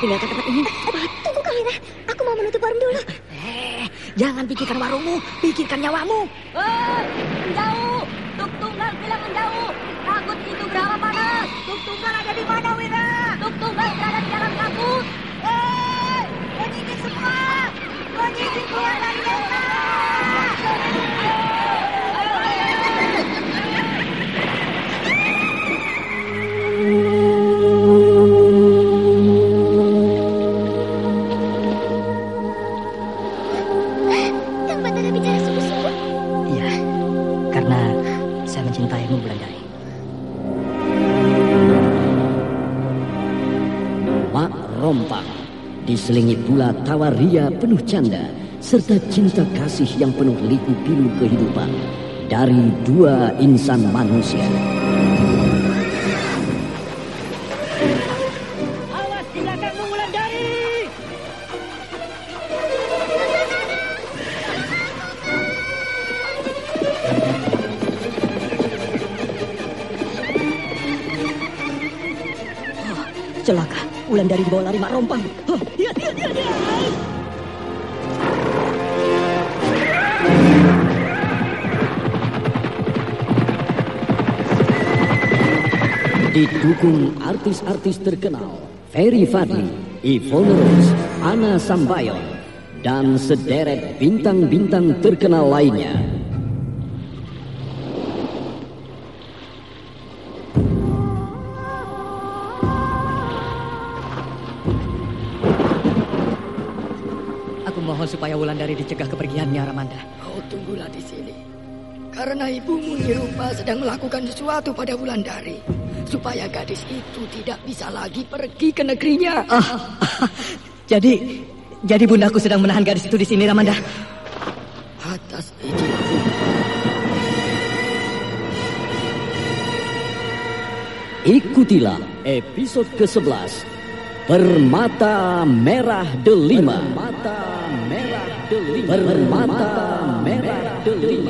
tinggalkan tempat ini. Tunggu Kamera, aku mau menutup warung dulu. Eh, jangan pikirkan warungmu, pikirkan nyawamu. Hei, menjauh! Tuk tunggal bilang menjauh! Takut itu berapa panas? Tuk tunggal ada di mana, Wira? Tuk tunggal berada di dalam kabut. Hei, penyisir semua! Penyisir keluar dari desa! Diselingi pula tawa ria penuh canda serta cinta kasih yang penuh liku pilu kehidupan dari dua insan manusia. Awas di! Oh, celaka, Wulandari dibawa lari mak rompang. Oh, Didukung artis-artis terkenal Ferry Fadli, Ivone Rose, Ana Sambayon, dan sederet bintang-bintang terkenal lainnya. Aku mohon supaya Wulandari dicegah kepergiannya, Ramanda. Kau tunggulah di sini. Karena ibumu Nirupa sedang melakukan sesuatu pada Wulandari. Supaya gadis itu tidak bisa lagi pergi ke negerinya. Ah, jadi, jadi bundaku sedang menahan gadis itu di sini, Ramanda. Atas izin Ikutilah episode ke-11 Permata Merah Delima Permata Merah Delima Permata Merah Delima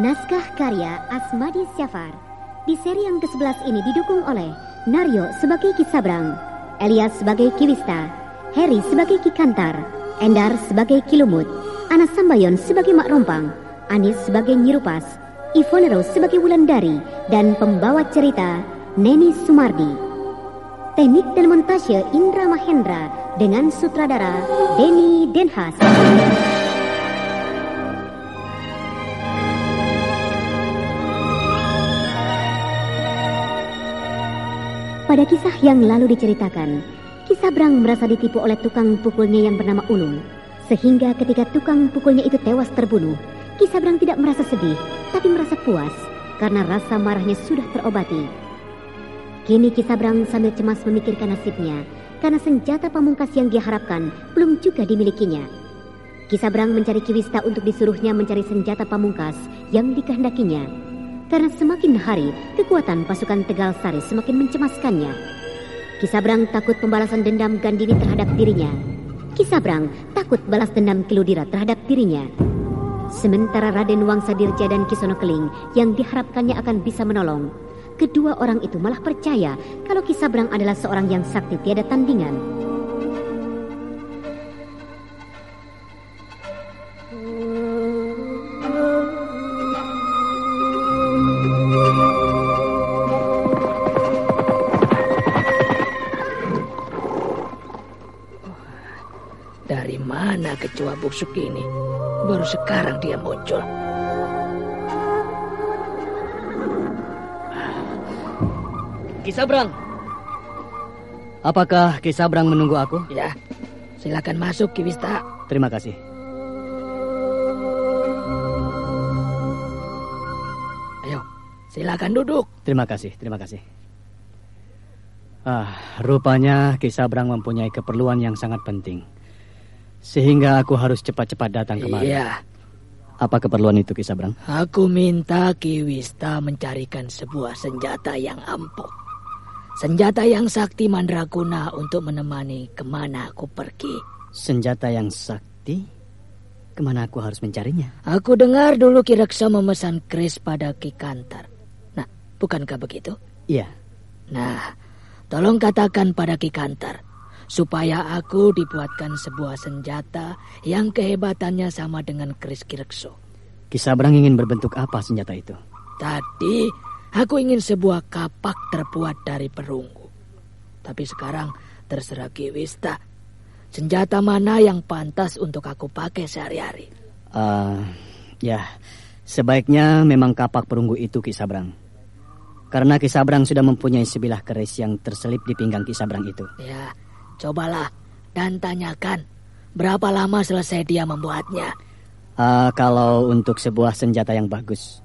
Naskah karya Asmadi Syafar. Di seri yang ke-11 ini didukung oleh Naryo sebagai Ki Sabrang, Elias sebagai Ki Wista, Harry sebagai Ki Kantar, Endar sebagai Kilumut, Anas Sambayon sebagai Mak Rompang, Anis sebagai Nyirupas, Ivonero sebagai Wulandari, dan pembawa cerita Neni Sumardi. Teknik dan montase Indra Mahendra dengan sutradara Denny Denhas. Pada kisah yang lalu diceritakan, Kisah Brang merasa ditipu oleh tukang pukulnya yang bernama Ulung. Sehingga ketika tukang pukulnya itu tewas terbunuh, Kisah Brang tidak merasa sedih, tapi merasa puas karena rasa marahnya sudah terobati. Kini Kisah Brang sambil cemas memikirkan nasibnya karena senjata pamungkas yang dia harapkan belum juga dimilikinya. Kisah Brang mencari Kiwista untuk disuruhnya mencari senjata pamungkas yang dikehendakinya karena semakin hari kekuatan pasukan Tegal Sari semakin mencemaskannya. Kisabrang takut pembalasan dendam Gandini terhadap dirinya. Kisabrang takut balas dendam Kiludira terhadap dirinya. Sementara Raden Wangsa Dirja dan Kisono Keling yang diharapkannya akan bisa menolong, kedua orang itu malah percaya kalau Kisabrang adalah seorang yang sakti tiada tandingan. Kecoa busuk ini. Baru sekarang dia muncul. Kisabrang. Apakah Kisabrang menunggu aku? Ya. Silakan masuk, Kiwista. Terima kasih. Ayo, silakan duduk. Terima kasih, terima kasih. Ah, rupanya Kisabrang mempunyai keperluan yang sangat penting. Sehingga aku harus cepat-cepat datang kemari. Iya. Apa keperluan itu, Kisabrang? Aku minta Kiwista mencarikan sebuah senjata yang ampuh. Senjata yang sakti mandraguna untuk menemani ke mana aku pergi. Senjata yang sakti? Ke mana aku harus mencarinya? Aku dengar dulu Kireksa memesan kris pada Ki Kantar. Nah, bukankah begitu? Iya. Nah, tolong katakan pada Ki Kantar supaya aku dibuatkan sebuah senjata yang kehebatannya sama dengan Kris Kirekso. Kisabrang ingin berbentuk apa senjata itu? Tadi aku ingin sebuah kapak terbuat dari perunggu. Tapi sekarang terserah Kiwista. Senjata mana yang pantas untuk aku pakai sehari-hari? Uh, ya, sebaiknya memang kapak perunggu itu Kisabrang. Karena Kisabrang sudah mempunyai sebilah keris yang terselip di pinggang Kisabrang itu. Ya, Cobalah dan tanyakan berapa lama selesai dia membuatnya. Uh, kalau untuk sebuah senjata yang bagus,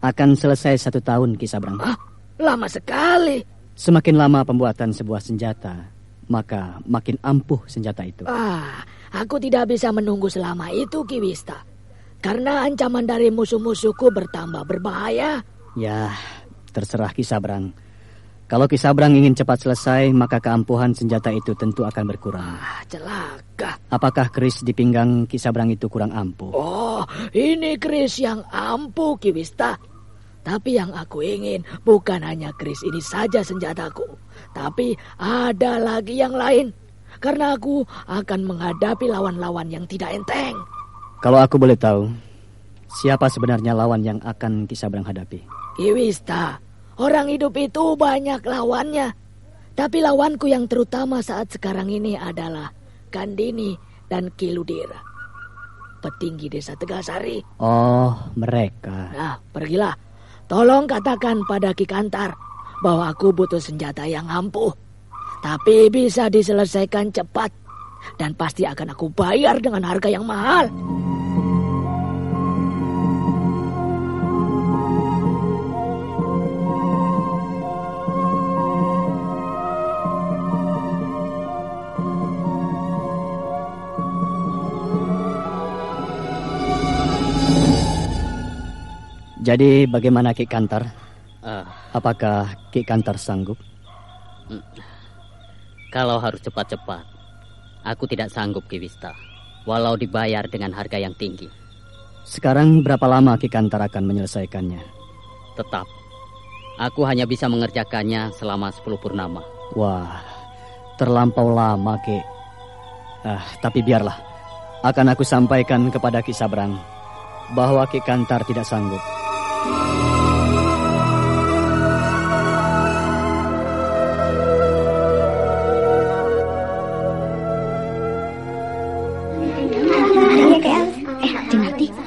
akan selesai satu tahun kisah berang. Ah, lama sekali. Semakin lama pembuatan sebuah senjata, maka makin ampuh senjata itu. Ah, aku tidak bisa menunggu selama itu, Kiwista. Karena ancaman dari musuh-musuhku bertambah berbahaya. Ya, terserah kisah berang. Kalau Kisabrang ingin cepat selesai, maka keampuhan senjata itu tentu akan berkurang. Ah, celaka. Apakah keris di pinggang Kisabrang itu kurang ampuh? Oh, ini keris yang ampuh, Kiwista. Tapi yang aku ingin bukan hanya keris ini saja senjataku. Tapi ada lagi yang lain. Karena aku akan menghadapi lawan-lawan yang tidak enteng. Kalau aku boleh tahu, siapa sebenarnya lawan yang akan Kisabrang hadapi? Kiwista, Orang hidup itu banyak lawannya. Tapi lawanku yang terutama saat sekarang ini adalah Kandini dan Kiludira. Petinggi desa Tegasari. Oh, mereka. Nah, pergilah. Tolong katakan pada Ki Kantar bahwa aku butuh senjata yang ampuh. Tapi bisa diselesaikan cepat. Dan pasti akan aku bayar dengan harga yang mahal. Jadi bagaimana Ki Kantar? Uh, Apakah Ki Kantar sanggup? Hmm. Kalau harus cepat-cepat, aku tidak sanggup Ki Wista, walau dibayar dengan harga yang tinggi. Sekarang berapa lama Ki Kantar akan menyelesaikannya? Tetap, aku hanya bisa mengerjakannya selama 10 purnama. Wah, terlampau lama Ki. Ah, tapi biarlah. Akan aku sampaikan kepada Ki Sabrang bahwa Ki Kantar tidak sanggup.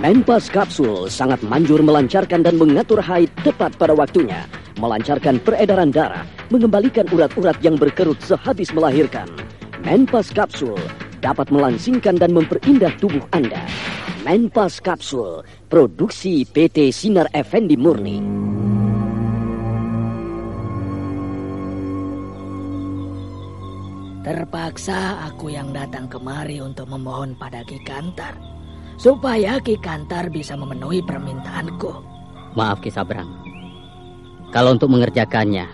Menpas Kapsul sangat manjur melancarkan dan mengatur haid tepat pada waktunya, melancarkan peredaran darah, mengembalikan urat-urat yang berkerut sehabis melahirkan. Menpas Kapsul dapat melangsingkan dan memperindah tubuh Anda. Menpas Kapsul, produksi PT Sinar Effendi Murni. Terpaksa aku yang datang kemari untuk memohon pada Ki Kantar. Supaya Ki Kantar bisa memenuhi permintaanku. Maaf Ki Sabrang. Kalau untuk mengerjakannya,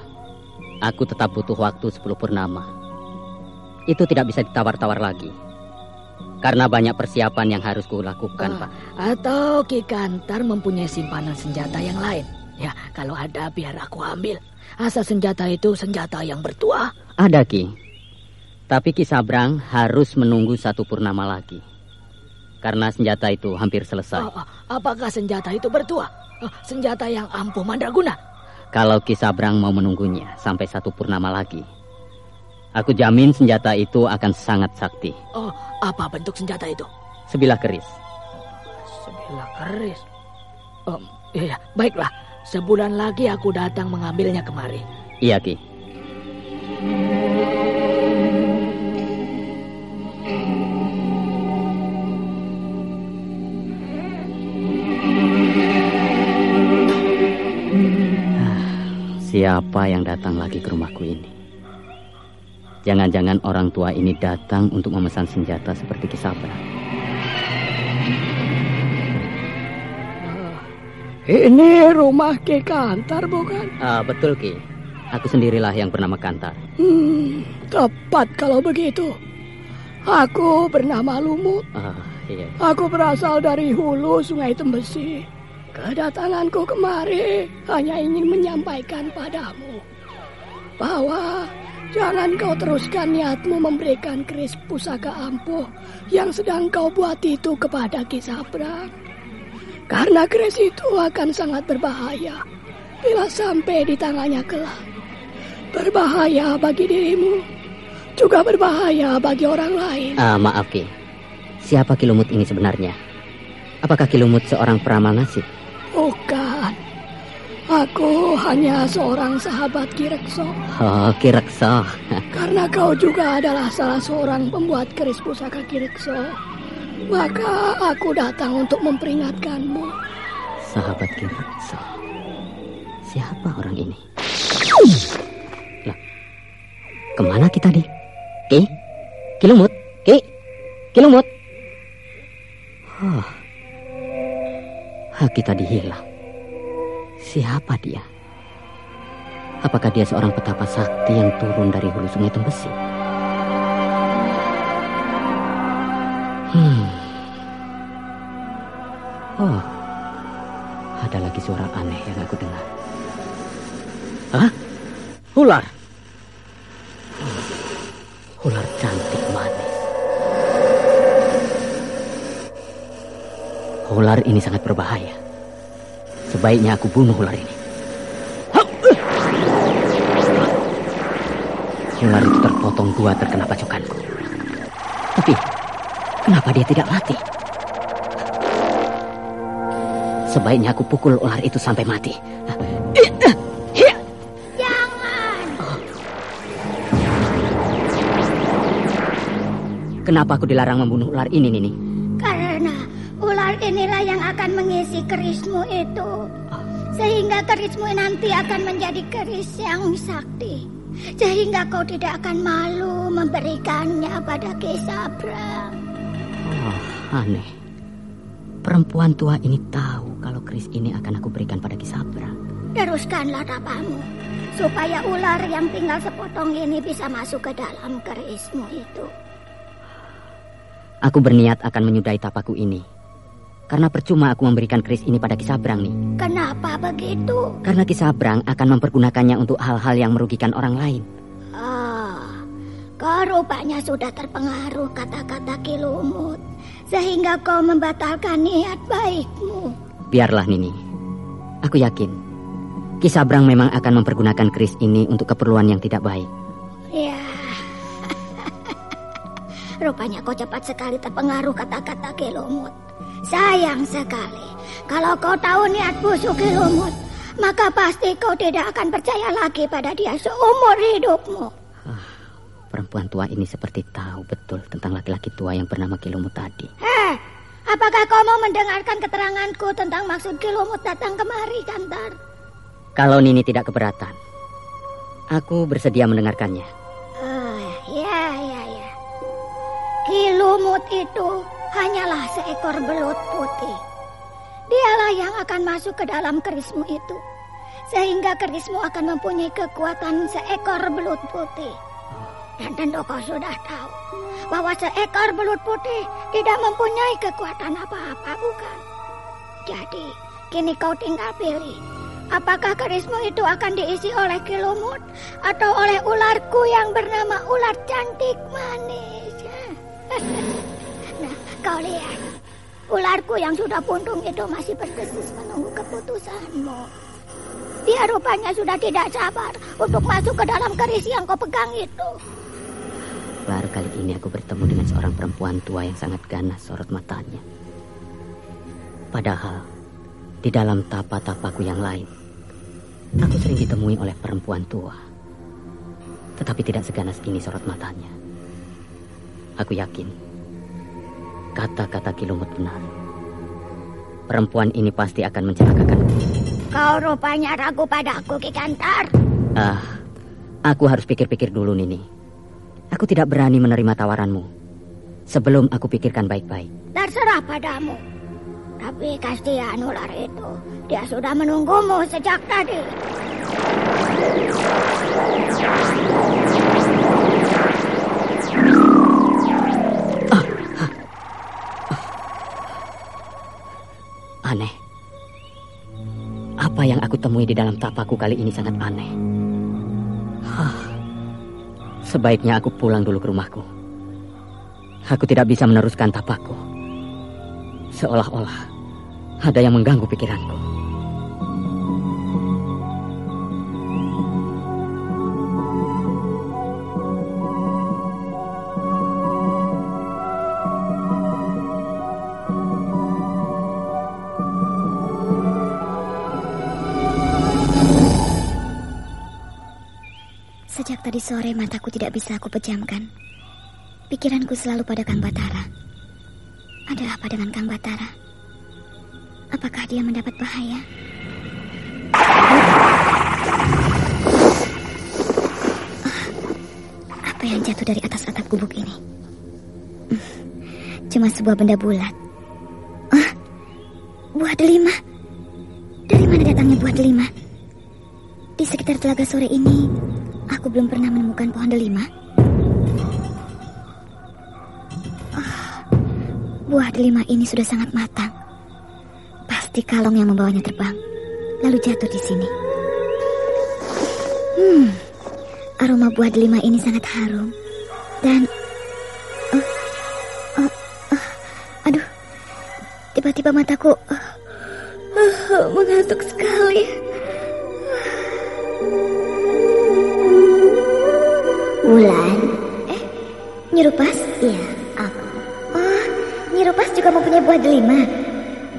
aku tetap butuh waktu 10 purnama. Itu tidak bisa ditawar-tawar lagi. Karena banyak persiapan yang harus kulakukan, Pak. Atau Ki Kantar mempunyai simpanan senjata yang lain. Ya, kalau ada biar aku ambil. Asal senjata itu senjata yang bertuah. Ada Ki. Tapi Ki Sabrang harus menunggu satu purnama lagi. Karena senjata itu hampir selesai. Oh, oh, apakah senjata itu bertuah? Oh, senjata yang ampuh mandraguna. Kalau Ki Sabrang mau menunggunya sampai satu purnama lagi, aku jamin senjata itu akan sangat sakti. Oh, apa bentuk senjata itu? Sebilah keris. Sebilah keris. Oh, iya, baiklah. Sebulan lagi aku datang mengambilnya kemari. Iya Ki. Siapa yang datang lagi ke rumahku ini? Jangan-jangan orang tua ini datang untuk memesan senjata seperti Kisabra. Ini rumah Ki Kantar bukan? Ah, betul Ki. Aku sendirilah yang bernama Kantar. Hmm, tepat kalau begitu. Aku bernama Lumut. Ah, iya. Aku berasal dari hulu Sungai Tembesi. Kedatanganku kemari hanya ingin menyampaikan padamu bahwa jangan kau teruskan niatmu memberikan keris pusaka ampuh yang sedang kau buat itu kepada Kisabra. Karena keris itu akan sangat berbahaya bila sampai di tangannya kelak. Berbahaya bagi dirimu, juga berbahaya bagi orang lain. Ah, maaf Ki. Siapa Kilumut ini sebenarnya? Apakah Kilumut seorang peramal nasib? Bukan. Aku hanya seorang sahabat Kirekso. Oh, Kirekso. Karena kau juga adalah salah seorang pembuat keris pusaka Kirekso. Maka aku datang untuk memperingatkanmu. Sahabat Kirekso. Siapa orang ini? Lah, ke mana kita di? Ki? Kilumut? Ki? Kilumut? Oh. Haki tadi hilang. Siapa dia? Apakah dia seorang petapa sakti yang turun dari hulu sungai Tembesi? Hmm. Oh, ada lagi suara aneh yang aku dengar. Hah? Ular cantik manis. Ular ini sangat berbahaya. Sebaiknya aku bunuh ular ini. Ular itu terpotong dua terkena pacokanku. Tapi, kenapa dia tidak mati? Sebaiknya aku pukul ular itu sampai mati. Jangan! Kenapa aku dilarang membunuh ular ini, Nini? Inilah yang akan mengisi kerismu itu. Sehingga kerismu nanti akan menjadi keris yang sakti. sehingga kau tidak akan malu memberikannya pada Kisabrang. Oh, aneh. Perempuan tua ini tahu kalau keris ini akan aku berikan pada Kisabrang. Teruskanlah tapamu, supaya ular yang tinggal sepotong ini bisa masuk ke dalam kerismu itu. Aku berniat akan menyudahi tapaku ini. Karena percuma aku memberikan keris ini pada Kisabrang nih. Kenapa begitu? Karena Kisabrang akan mempergunakannya untuk hal-hal yang merugikan orang lain. Ah, kau rupanya sudah terpengaruh kata-kata Kilumut. Sehingga kau membatalkan niat baikmu. Biarlah Nini. Aku yakin. Kisabrang memang akan mempergunakan keris ini untuk keperluan yang tidak baik. Ya. Rupanya kau cepat sekali terpengaruh kata-kata Kilumut. Sayang sekali. Kalau kau tahu niat busuk Kilumut, maka pasti kau tidak akan percaya lagi pada dia seumur hidupmu. Ah, perempuan tua ini seperti tahu betul tentang laki-laki tua yang bernama Kilumut tadi. Heh, apakah kau mau mendengarkan keteranganku tentang maksud Kilumut datang kemari, Kantar? Kalau Nini tidak keberatan, aku bersedia mendengarkannya. Ah, ya, ya, ya. Kilumut itu hanyalah seekor belut putih. Dialah yang akan masuk ke dalam kerismu itu. Sehingga kerismu akan mempunyai kekuatan seekor belut putih. Dan tentu kau sudah tahu bahwa seekor belut putih tidak mempunyai kekuatan apa-apa, bukan? Jadi, kini kau tinggal pilih. Apakah kerismu itu akan diisi oleh kilumut atau oleh ularku yang bernama ular cantik manis? kau lihat. Ularku yang sudah puntung itu masih berdesis menunggu keputusanmu. Dia rupanya sudah tidak sabar untuk masuk ke dalam keris yang kau pegang itu. Baru kali ini aku bertemu dengan seorang perempuan tua yang sangat ganas sorot matanya. Padahal, di dalam tapa-tapaku yang lain, aku sering ditemui oleh perempuan tua. Tetapi tidak seganas ini sorot matanya. Aku yakin, kata-kata Kilumut benar. Perempuan ini pasti akan mencelakakan Kau rupanya ragu padaku, Ki Kantar. Ah, aku harus pikir-pikir dulu, Nini. Aku tidak berani menerima tawaranmu. Sebelum aku pikirkan baik-baik. Terserah padamu. Tapi kasihan ular itu. Dia sudah menunggumu sejak tadi. Aneh. Apa yang aku temui di dalam tapaku kali ini sangat aneh. Hah. Sebaiknya aku pulang dulu ke rumahku. Aku tidak bisa meneruskan tapaku. Seolah-olah ada yang mengganggu pikiranku. Tadi sore mataku tidak bisa aku pejamkan. Pikiranku selalu pada Kang Batara. Ada apa dengan Kang Batara? Apakah dia mendapat bahaya? Ah, apa yang jatuh dari atas atap gubuk ini? Hmm, Cuma sebuah benda bulat. Ah, buah delima. Dari mana datangnya buah delima? Di sekitar telaga sore ini, aku belum pernah menemukan pohon delima. Ah, buah delima ini sudah sangat matang. Pasti kalong yang membawanya terbang, lalu jatuh di sini. Hmm, aroma buah delima ini sangat harum dan, oh, oh, oh, aduh, tiba-tiba mataku oh, oh, mengantuk sekali. Wulan, Eh, Nyerupas? iya aku. Oh, Nyerupas juga mempunyai buah delima.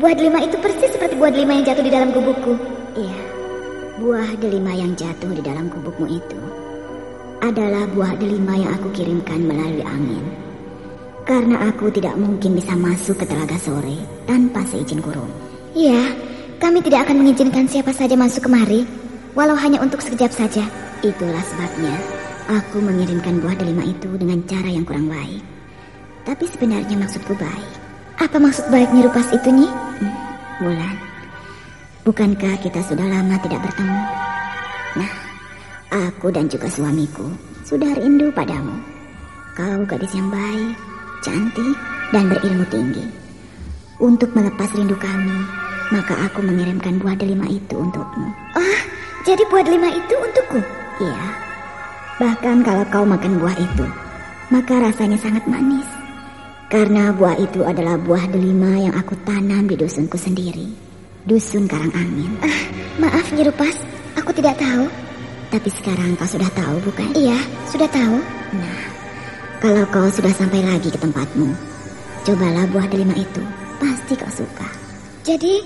Buah delima itu persis seperti buah delima yang jatuh di dalam gubukku. Iya, buah delima yang jatuh di dalam gubukmu itu adalah buah delima yang aku kirimkan melalui angin. Karena aku tidak mungkin bisa masuk ke telaga sore tanpa seizin kurung. Iya, kami tidak akan mengizinkan siapa saja masuk kemari, walau hanya untuk sekejap saja. Itulah sebabnya aku mengirimkan buah delima itu dengan cara yang kurang baik. Tapi sebenarnya maksudku baik. Apa maksud baik Nirupas itu, Nyi? Hmm, Bulan, bukankah kita sudah lama tidak bertemu? Nah, aku dan juga suamiku sudah rindu padamu. Kau gadis yang baik, cantik, dan berilmu tinggi. Untuk melepas rindu kami, maka aku mengirimkan buah delima itu untukmu. Oh, jadi buah delima itu untukku? Iya. Bahkan kalau kau makan buah itu, maka rasanya sangat manis. Karena buah itu adalah buah delima yang aku tanam di dusunku sendiri. Dusun Karang Angin. Ah, maaf Nyirupas, aku tidak tahu. Tapi sekarang kau sudah tahu bukan? Iya, sudah tahu. Nah, kalau kau sudah sampai lagi ke tempatmu, cobalah buah delima itu. Pasti kau suka. Jadi,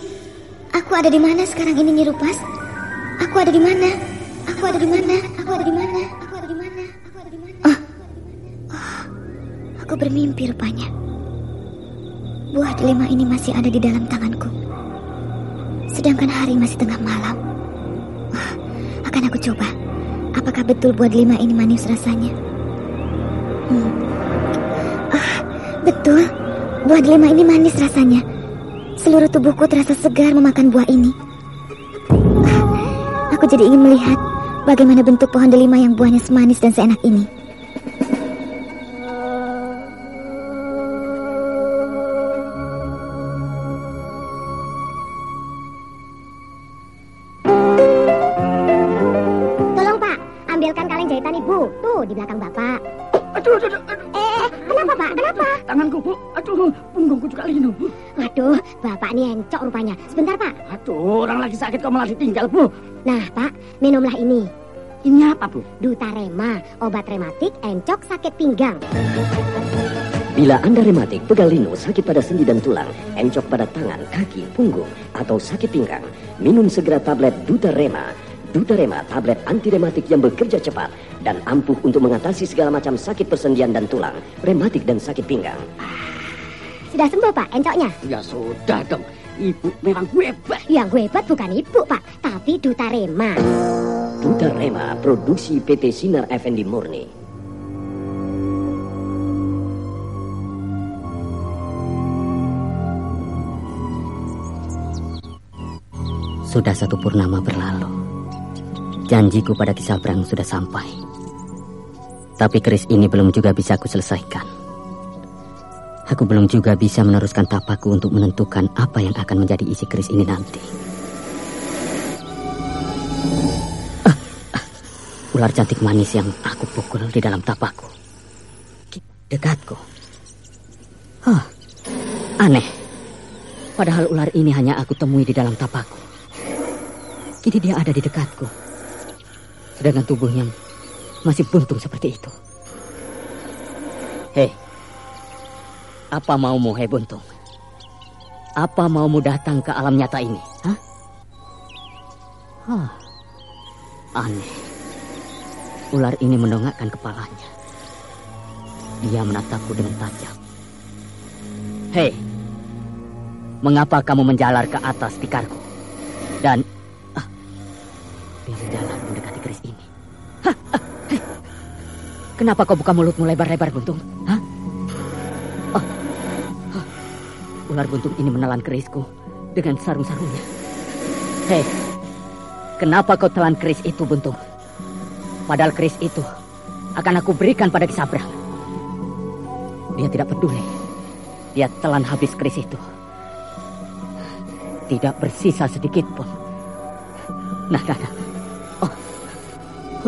aku ada di mana sekarang ini Nyirupas? Aku ada di mana? Aku ada di mana? Aku ada di mana? Aku ada di mana? Aku ada di mana? Oh. oh. Aku bermimpi rupanya. Buah delima ini masih ada di dalam tanganku. Sedangkan hari masih tengah malam. Oh, akan aku coba. Apakah betul buah delima ini manis rasanya? Hmm. Ah, betul. Buah delima ini manis rasanya. Seluruh tubuhku terasa segar memakan buah ini. Ah, aku jadi ingin melihat bagaimana bentuk pohon delima yang buahnya semanis dan seenak ini. Di belakang Bapak. Aduh, aduh, aduh, aduh. Eh, kenapa Pak? Kenapa? Tanganku, Bu. Aduh, punggungku juga linu, Bu. Waduh, Bapak ini encok rupanya. Sebentar Pak. Aduh, orang lagi sakit kok malah ditinggal, Bu. Nah Pak, minumlah ini. Ini apa, Bu? Dutarema, obat rematik encok sakit pinggang. Bila Anda rematik, pegal linu, sakit pada sendi dan tulang, encok pada tangan, kaki, punggung, atau sakit pinggang, minum segera tablet Dutarema. Dutarema, tablet anti rematik yang bekerja cepat dan ampuh untuk mengatasi segala macam sakit persendian dan tulang, rematik dan sakit pinggang. Sudah sembuh Pak encoknya? Ya sudah dong. Ibu memang hebat. Yang hebat bukan Ibu Pak, tapi Dutarema. Dutarema, produksi PT Sinar Effendi Murni. Sudah satu purnama berlalu. Janjiku pada Kisabrang sudah sampai. Tapi keris ini belum juga bisa aku selesaikan. Aku belum juga bisa meneruskan tapaku untuk menentukan apa yang akan menjadi isi keris ini nanti. Ah, ah, ular cantik manis yang aku pukul di dalam tapaku. Dekatku. Huh, aneh. Padahal ular ini hanya aku temui di dalam tapaku. Kini dia ada di dekatku. Sedangkan tubuhnya masih buntung seperti itu. Hei, apa maumu, hei buntung? Apa maumu datang ke alam nyata ini? Hah? Huh. Aneh. Ular ini mendongakkan kepalanya. Dia menatapku dengan tajam. Hei, mengapa kamu menjalar ke atas tikarku? Dan ah, dia menjalar Kenapa kau buka mulutmu lebar-lebar, Buntung? Hah? Oh, oh. Ular buntung ini menelan kerisku dengan sarung-sarungnya. Hei, kenapa kau telan keris itu, Buntung? Padahal keris itu akan aku berikan pada Kisabrang. Dia tidak peduli. Dia telan habis keris itu. Tidak bersisa sedikit pun. Nah, nah, nah. Oh,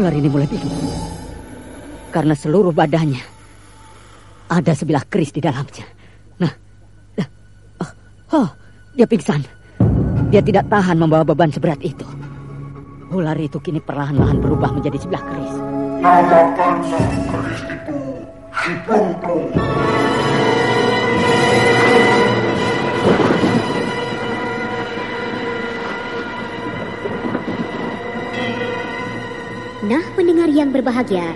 ular ini mulai bingung. Karena seluruh badannya ada sebilah keris di dalamnya. Nah. Oh, oh, dia pingsan. Dia tidak tahan membawa beban seberat itu. Ular itu kini perlahan-lahan berubah menjadi sebelah keris. Namakan keris itu Buntung. Nah, pendengar yang berbahagia,